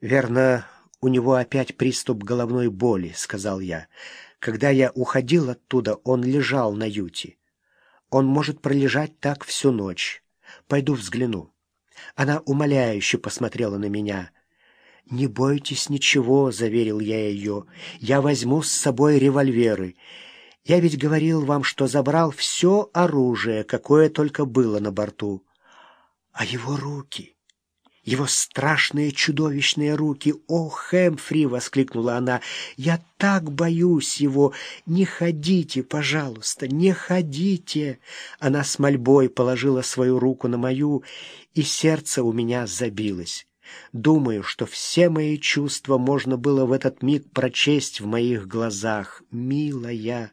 «Верно, у него опять приступ головной боли», — сказал я. «Когда я уходил оттуда, он лежал на юте. Он может пролежать так всю ночь. Пойду взгляну». Она умоляюще посмотрела на меня. «Не бойтесь ничего», — заверил я ее. «Я возьму с собой револьверы. Я ведь говорил вам, что забрал все оружие, какое только было на борту. А его руки...» его страшные чудовищные руки. «О, Хэмфри!» — воскликнула она. «Я так боюсь его! Не ходите, пожалуйста, не ходите!» Она с мольбой положила свою руку на мою, и сердце у меня забилось. Думаю, что все мои чувства можно было в этот миг прочесть в моих глазах. «Милая!»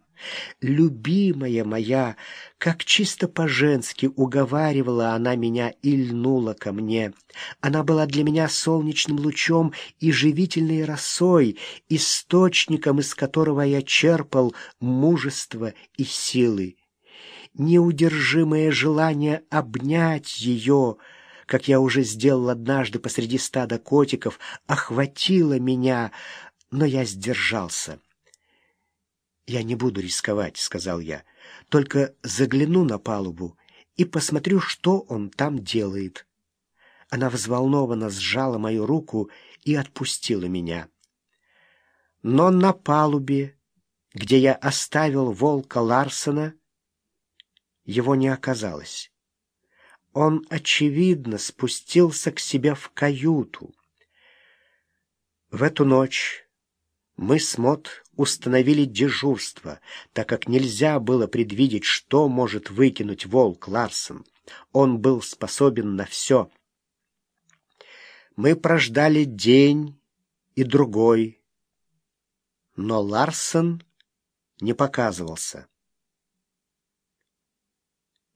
«Любимая моя!» Как чисто по-женски уговаривала она меня и льнула ко мне. Она была для меня солнечным лучом и живительной росой, источником, из которого я черпал мужество и силы. Неудержимое желание обнять ее — как я уже сделал однажды посреди стада котиков, охватило меня, но я сдержался. «Я не буду рисковать», — сказал я. «Только загляну на палубу и посмотрю, что он там делает». Она взволнованно сжала мою руку и отпустила меня. Но на палубе, где я оставил волка Ларсона, его не оказалось. Он, очевидно, спустился к себе в каюту. В эту ночь мы с Мот установили дежурство, так как нельзя было предвидеть, что может выкинуть волк Ларсон. Он был способен на все. Мы прождали день и другой, но Ларсон не показывался.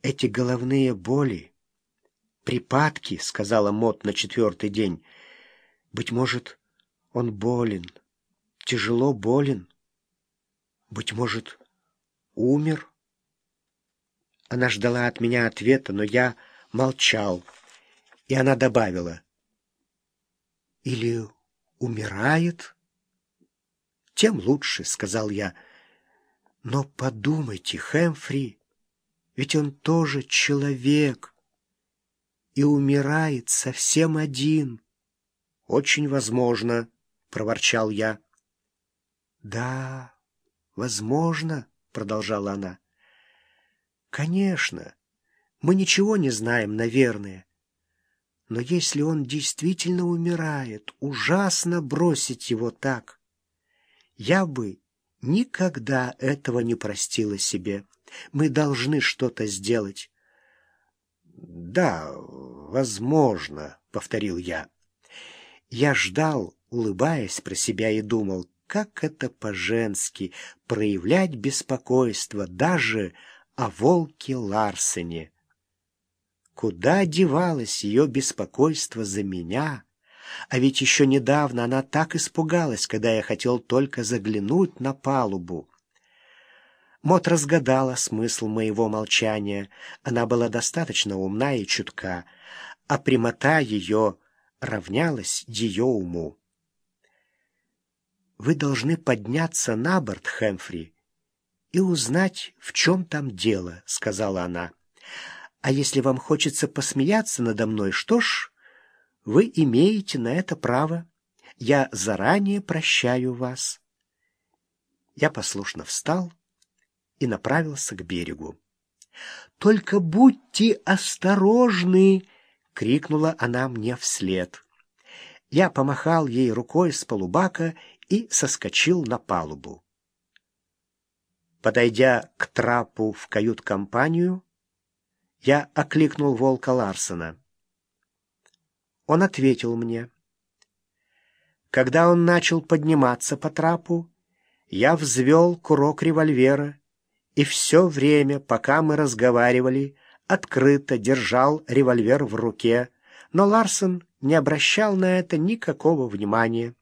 «Эти головные боли, припадки», — сказала Мот на четвертый день, — «быть может, он болен» тяжело болен. Быть может, умер? Она ждала от меня ответа, но я молчал, и она добавила. Или умирает? Тем лучше, — сказал я. Но подумайте, Хэмфри, ведь он тоже человек и умирает совсем один. Очень возможно, — проворчал я. «Да, возможно», — продолжала она. «Конечно, мы ничего не знаем, наверное. Но если он действительно умирает, ужасно бросить его так. Я бы никогда этого не простила себе. Мы должны что-то сделать». «Да, возможно», — повторил я. Я ждал, улыбаясь про себя, и думал, как это по-женски проявлять беспокойство даже о волке Ларсене. Куда девалось ее беспокойство за меня? А ведь еще недавно она так испугалась, когда я хотел только заглянуть на палубу. Мот разгадала смысл моего молчания. Она была достаточно умна и чутка, а прямота ее равнялась ее уму. Вы должны подняться на борт, Хэмфри, и узнать, в чем там дело, — сказала она. А если вам хочется посмеяться надо мной, что ж, вы имеете на это право. Я заранее прощаю вас. Я послушно встал и направился к берегу. «Только будьте осторожны!» — крикнула она мне вслед. Я помахал ей рукой с полубака и соскочил на палубу. Подойдя к трапу в кают-компанию, я окликнул волка Ларсона. Он ответил мне. Когда он начал подниматься по трапу, я взвел курок револьвера и все время, пока мы разговаривали, открыто держал револьвер в руке, но Ларсон не обращал на это никакого внимания.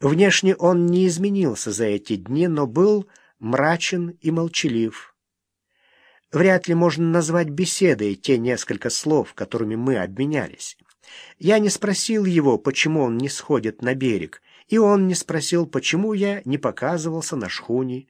Внешне он не изменился за эти дни, но был мрачен и молчалив. Вряд ли можно назвать беседой те несколько слов, которыми мы обменялись. Я не спросил его, почему он не сходит на берег, и он не спросил, почему я не показывался на шхуне.